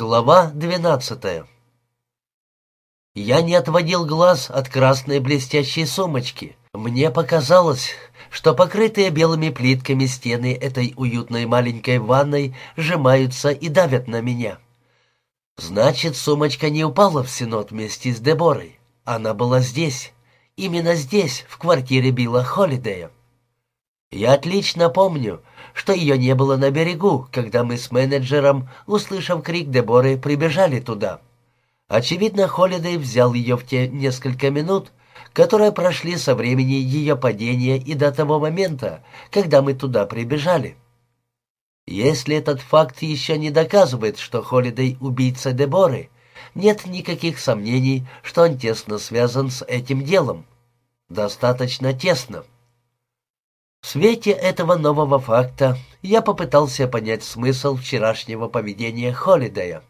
Глава двенадцатая Я не отводил глаз от красной блестящей сумочки. Мне показалось, что покрытые белыми плитками стены этой уютной маленькой ванной сжимаются и давят на меня. Значит, сумочка не упала в синод вместе с Деборой. Она была здесь, именно здесь, в квартире Билла Холидея. Я отлично помню, что ее не было на берегу, когда мы с менеджером, услышав крик Деборы, прибежали туда. Очевидно, Холидей взял ее в те несколько минут, которые прошли со времени ее падения и до того момента, когда мы туда прибежали. Если этот факт еще не доказывает, что Холидей — убийца Деборы, нет никаких сомнений, что он тесно связан с этим делом. Достаточно тесно. Свете этого нового факта я попытался понять смысл вчерашнего поведения Холидея.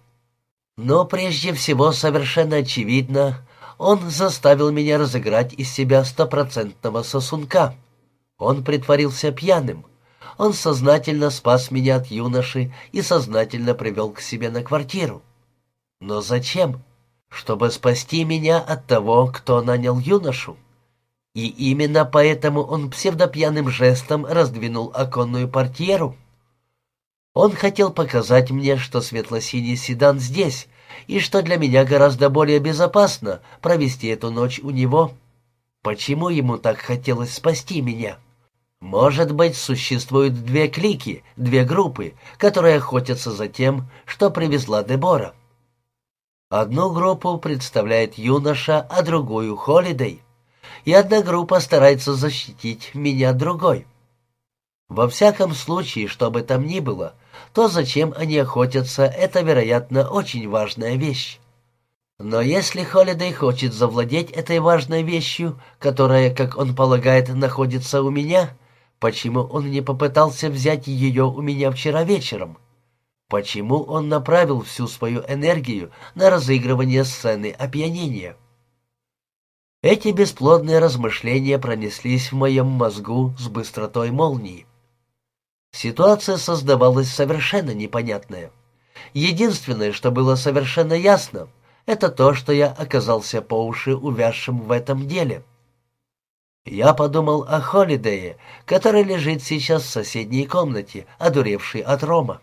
Но прежде всего совершенно очевидно, он заставил меня разыграть из себя стопроцентного сосунка. Он притворился пьяным. Он сознательно спас меня от юноши и сознательно привел к себе на квартиру. Но зачем? Чтобы спасти меня от того, кто нанял юношу. И именно поэтому он псевдопьяным жестом раздвинул оконную портьеру. Он хотел показать мне, что светло-синий седан здесь, и что для меня гораздо более безопасно провести эту ночь у него. Почему ему так хотелось спасти меня? Может быть, существуют две клики, две группы, которые охотятся за тем, что привезла Дебора. Одну группу представляет юноша, а другую — Холидей и одна группа старается защитить меня другой. Во всяком случае, что бы там ни было, то зачем они охотятся, это, вероятно, очень важная вещь. Но если Холидей хочет завладеть этой важной вещью, которая, как он полагает, находится у меня, почему он не попытался взять ее у меня вчера вечером? Почему он направил всю свою энергию на разыгрывание сцены опьянения? Эти бесплодные размышления пронеслись в моем мозгу с быстротой молнии. Ситуация создавалась совершенно непонятная. Единственное, что было совершенно ясно, это то, что я оказался по уши увязшим в этом деле. Я подумал о Холидее, который лежит сейчас в соседней комнате, одуревший от рома.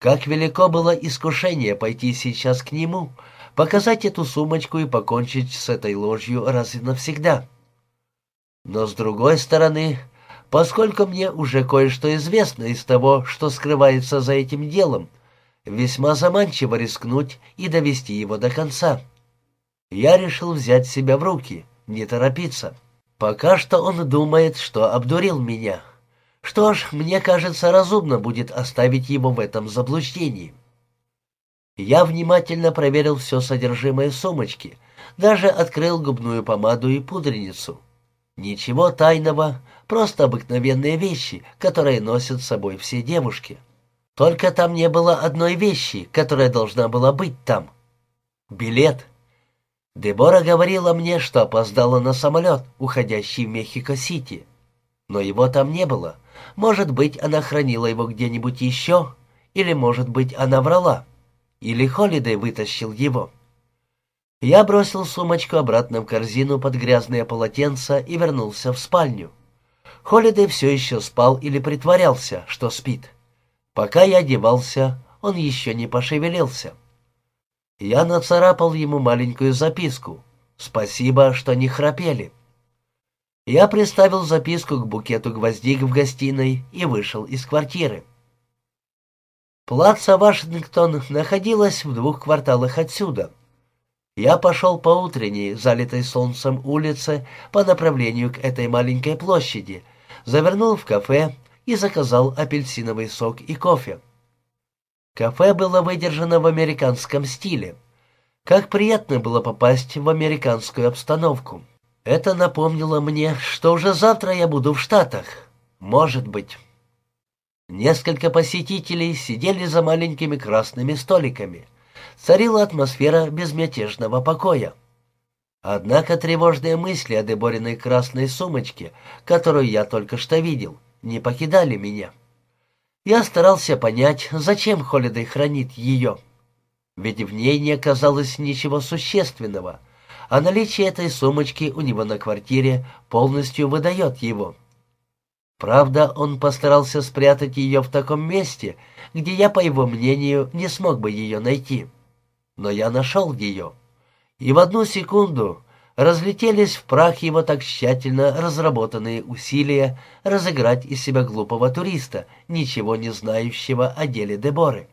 Как велико было искушение пойти сейчас к нему — показать эту сумочку и покончить с этой ложью раз и навсегда. Но с другой стороны, поскольку мне уже кое-что известно из того, что скрывается за этим делом, весьма заманчиво рискнуть и довести его до конца. Я решил взять себя в руки, не торопиться. Пока что он думает, что обдурил меня. Что ж, мне кажется, разумно будет оставить его в этом заблуждении. Я внимательно проверил все содержимое сумочки, даже открыл губную помаду и пудреницу. Ничего тайного, просто обыкновенные вещи, которые носят с собой все девушки. Только там не было одной вещи, которая должна была быть там. Билет. Дебора говорила мне, что опоздала на самолет, уходящий в Мехико-Сити. Но его там не было. Может быть, она хранила его где-нибудь еще, или, может быть, она врала. Или Холидей вытащил его? Я бросил сумочку обратно в корзину под грязное полотенце и вернулся в спальню. Холидей все еще спал или притворялся, что спит. Пока я одевался, он еще не пошевелился. Я нацарапал ему маленькую записку. «Спасибо, что не храпели». Я приставил записку к букету гвоздик в гостиной и вышел из квартиры. Плаца Вашингтон находилась в двух кварталах отсюда. Я пошел по утренней, залитой солнцем улице по направлению к этой маленькой площади, завернул в кафе и заказал апельсиновый сок и кофе. Кафе было выдержано в американском стиле. Как приятно было попасть в американскую обстановку. Это напомнило мне, что уже завтра я буду в Штатах. Может быть. Несколько посетителей сидели за маленькими красными столиками. Царила атмосфера безмятежного покоя. Однако тревожные мысли о Дебориной красной сумочке, которую я только что видел, не покидали меня. Я старался понять, зачем Холидей хранит ее. Ведь в ней не оказалось ничего существенного, а наличие этой сумочки у него на квартире полностью выдает его. Правда, он постарался спрятать ее в таком месте, где я, по его мнению, не смог бы ее найти. Но я нашел ее. И в одну секунду разлетелись в прах его так тщательно разработанные усилия разыграть из себя глупого туриста, ничего не знающего о деле Деборы.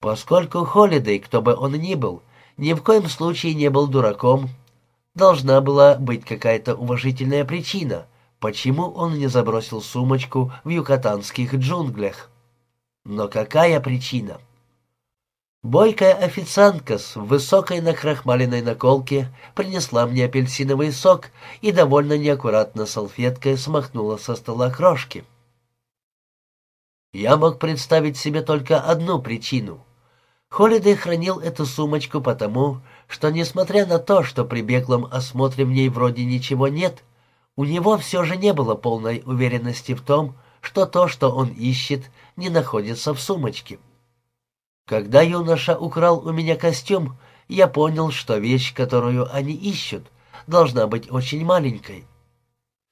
Поскольку Холидей, кто бы он ни был, ни в коем случае не был дураком, должна была быть какая-то уважительная причина, почему он не забросил сумочку в юкатанских джунглях. Но какая причина? Бойкая официантка с высокой накрахмаленной наколки принесла мне апельсиновый сок и довольно неаккуратно салфеткой смахнула со стола крошки. Я мог представить себе только одну причину. Холидей хранил эту сумочку потому, что, несмотря на то, что при беглом осмотре в ней вроде ничего нет, у него все же не было полной уверенности в том, что то, что он ищет, не находится в сумочке. Когда юноша украл у меня костюм, я понял, что вещь, которую они ищут, должна быть очень маленькой.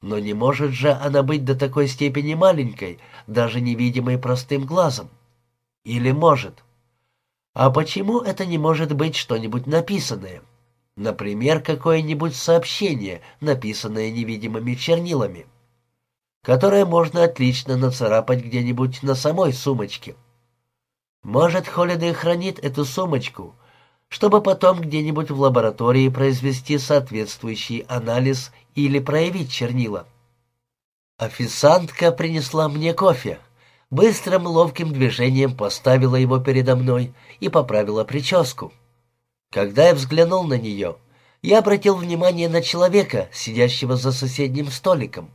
Но не может же она быть до такой степени маленькой, даже невидимой простым глазом. Или может? А почему это не может быть что-нибудь написанное? Например, какое-нибудь сообщение, написанное невидимыми чернилами, которое можно отлично нацарапать где-нибудь на самой сумочке. Может, Холидей хранит эту сумочку, чтобы потом где-нибудь в лаборатории произвести соответствующий анализ или проявить чернила. Официантка принесла мне кофе. Быстрым ловким движением поставила его передо мной и поправила прическу. Когда я взглянул на нее, я обратил внимание на человека, сидящего за соседним столиком.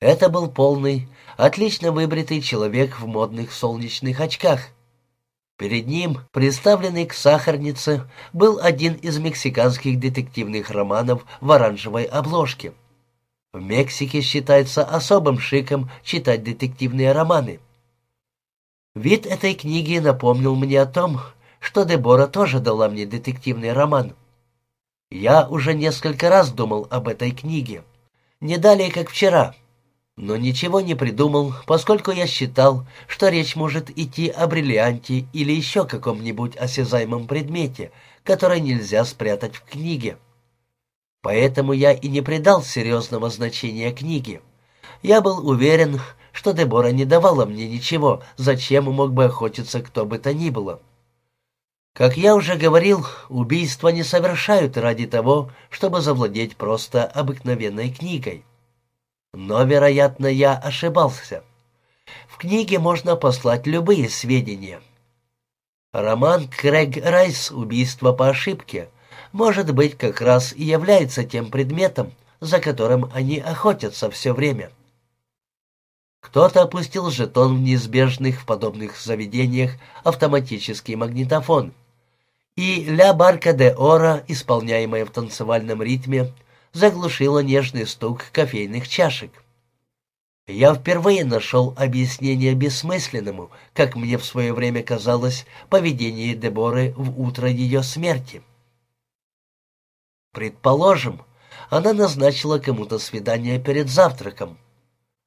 Это был полный, отлично выбритый человек в модных солнечных очках. Перед ним, представленный к сахарнице, был один из мексиканских детективных романов в оранжевой обложке. В Мексике считается особым шиком читать детективные романы. Вид этой книги напомнил мне о том, что Дебора тоже дала мне детективный роман. Я уже несколько раз думал об этой книге. Не далее, как вчера — но ничего не придумал, поскольку я считал, что речь может идти о бриллианте или еще каком-нибудь осязаемом предмете, который нельзя спрятать в книге. Поэтому я и не придал серьезного значения книге. Я был уверен, что Дебора не давала мне ничего, зачем мог бы охотиться кто бы то ни было. Как я уже говорил, убийства не совершают ради того, чтобы завладеть просто обыкновенной книгой. Но, вероятно, я ошибался. В книге можно послать любые сведения. Роман Крэг Райс «Убийство по ошибке» может быть как раз и является тем предметом, за которым они охотятся все время. Кто-то опустил жетон в неизбежных в подобных заведениях автоматический магнитофон, и «Ля Барка де Ора», исполняемая в танцевальном ритме, заглушила нежный стук кофейных чашек. Я впервые нашел объяснение бессмысленному, как мне в свое время казалось, поведению Деборы в утро ее смерти. Предположим, она назначила кому-то свидание перед завтраком.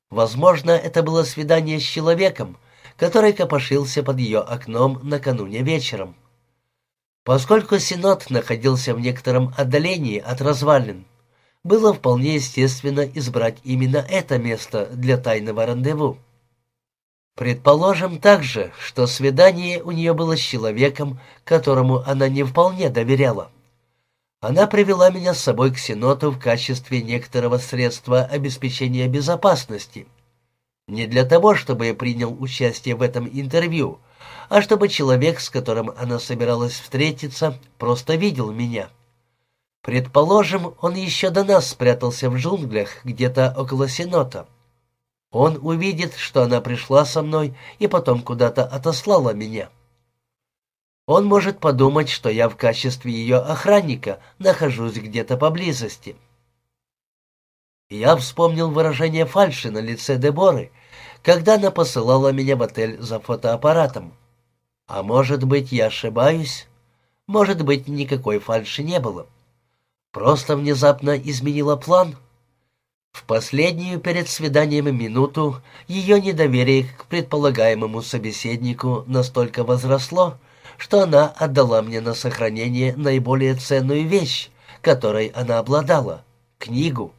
Возможно, это было свидание с человеком, который копошился под ее окном накануне вечером. Поскольку Синод находился в некотором отдалении от развалин, было вполне естественно избрать именно это место для тайного рандеву. Предположим также, что свидание у нее было с человеком, которому она не вполне доверяла. Она привела меня с собой к Сеноту в качестве некоторого средства обеспечения безопасности. Не для того, чтобы я принял участие в этом интервью, а чтобы человек, с которым она собиралась встретиться, просто видел меня. Предположим, он еще до нас спрятался в джунглях, где-то около Сенота. Он увидит, что она пришла со мной и потом куда-то отослала меня. Он может подумать, что я в качестве ее охранника нахожусь где-то поблизости. Я вспомнил выражение фальши на лице Деборы, когда она посылала меня в отель за фотоаппаратом. А может быть, я ошибаюсь? Может быть, никакой фальши не было. Просто внезапно изменила план? В последнюю перед свиданием минуту ее недоверие к предполагаемому собеседнику настолько возросло, что она отдала мне на сохранение наиболее ценную вещь, которой она обладала — книгу.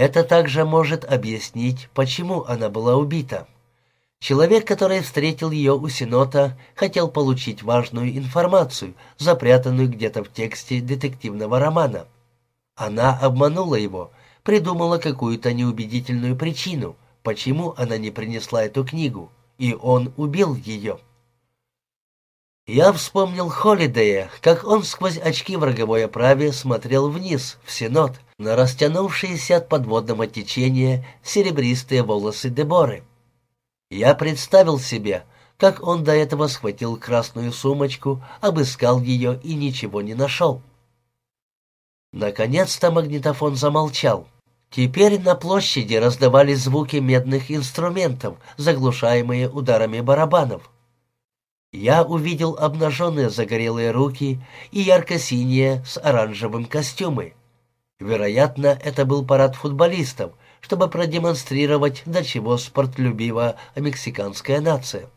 Это также может объяснить, почему она была убита. Человек, который встретил ее у Синота, хотел получить важную информацию, запрятанную где-то в тексте детективного романа. Она обманула его, придумала какую-то неубедительную причину, почему она не принесла эту книгу, и он убил ее. Я вспомнил Холидея, как он сквозь очки в роговой оправе смотрел вниз, в Синод, на растянувшиеся от подводного течения серебристые волосы Деборы. Я представил себе, как он до этого схватил красную сумочку, обыскал ее и ничего не нашел. Наконец-то магнитофон замолчал. Теперь на площади раздавались звуки медных инструментов, заглушаемые ударами барабанов. Я увидел обнаженные загорелые руки и ярко-синие с оранжевым костюмы. Вероятно, это был парад футболистов, чтобы продемонстрировать, до чего спортлюбива мексиканская нация.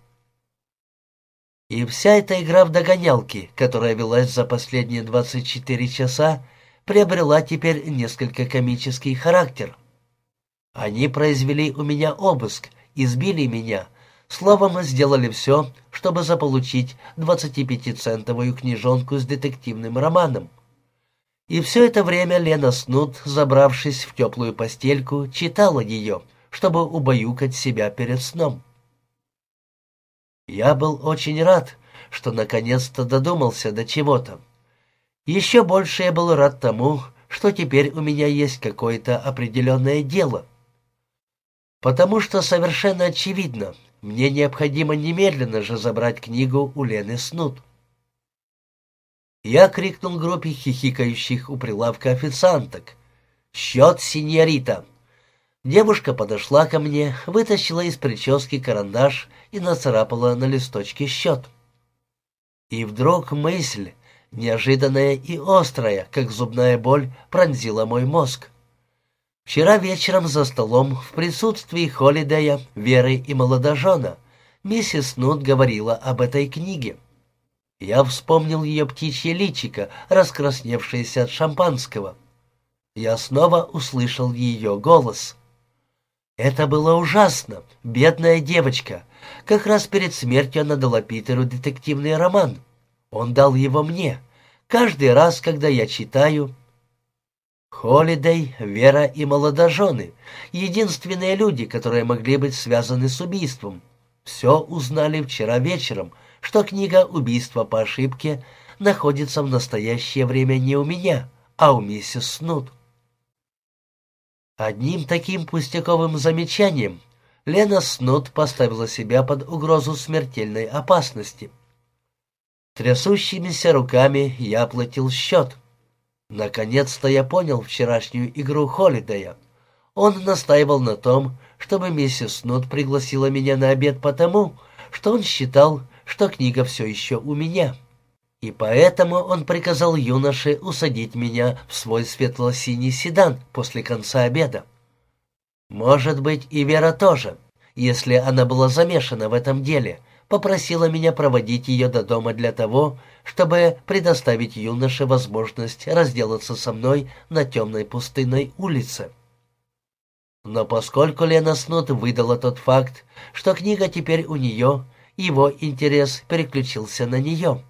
И вся эта игра в догонялки, которая велась за последние 24 часа, приобрела теперь несколько комический характер. Они произвели у меня обыск, избили меня, Словом, сделали все, чтобы заполучить 25-центовую книжонку с детективным романом. И все это время Лена Снут, забравшись в теплую постельку, читала ее, чтобы убаюкать себя перед сном. Я был очень рад, что наконец-то додумался до чего-то. Еще больше я был рад тому, что теперь у меня есть какое-то определенное дело. Потому что совершенно очевидно, мне необходимо немедленно же забрать книгу у Лены Снут. Я крикнул группе хихикающих у прилавка официанток. «Счет, синьорита!» Девушка подошла ко мне, вытащила из прически карандаш и нацарапала на листочке счет. И вдруг мысль, неожиданная и острая, как зубная боль, пронзила мой мозг. Вчера вечером за столом в присутствии Холидея, Веры и молодожена миссис Нут говорила об этой книге. Я вспомнил ее птичье личико, раскрасневшееся от шампанского. Я снова услышал ее голос. Это было ужасно, бедная девочка. Как раз перед смертью она дала Питеру детективный роман. Он дал его мне. Каждый раз, когда я читаю, Холидей, Вера и молодожены — единственные люди, которые могли быть связаны с убийством. Все узнали вчера вечером, что книга «Убийство по ошибке» находится в настоящее время не у меня, а у миссис Снут. Одним таким пустяковым замечанием Лена Снут поставила себя под угрозу смертельной опасности. Трясущимися руками я оплатил счет — Наконец-то я понял вчерашнюю игру Холидея. Он настаивал на том, чтобы миссис Нот пригласила меня на обед потому, что он считал, что книга все еще у меня. И поэтому он приказал юноше усадить меня в свой светло-синий седан после конца обеда. Может быть, и Вера тоже, если она была замешана в этом деле — попросила меня проводить ее до дома для того, чтобы предоставить юноше возможность разделаться со мной на темной пустынной улице. Но поскольку Лена Снут выдала тот факт, что книга теперь у нее, его интерес переключился на нее.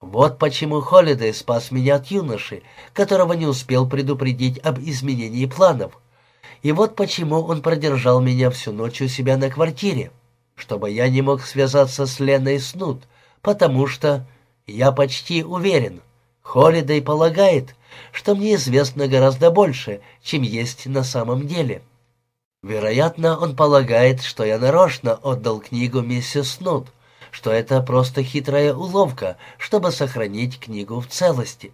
Вот почему Холидей спас меня от юноши, которого не успел предупредить об изменении планов. И вот почему он продержал меня всю ночь у себя на квартире чтобы я не мог связаться с Леной Снут, потому что, я почти уверен, Холидей полагает, что мне известно гораздо больше, чем есть на самом деле. Вероятно, он полагает, что я нарочно отдал книгу миссис Снут, что это просто хитрая уловка, чтобы сохранить книгу в целости.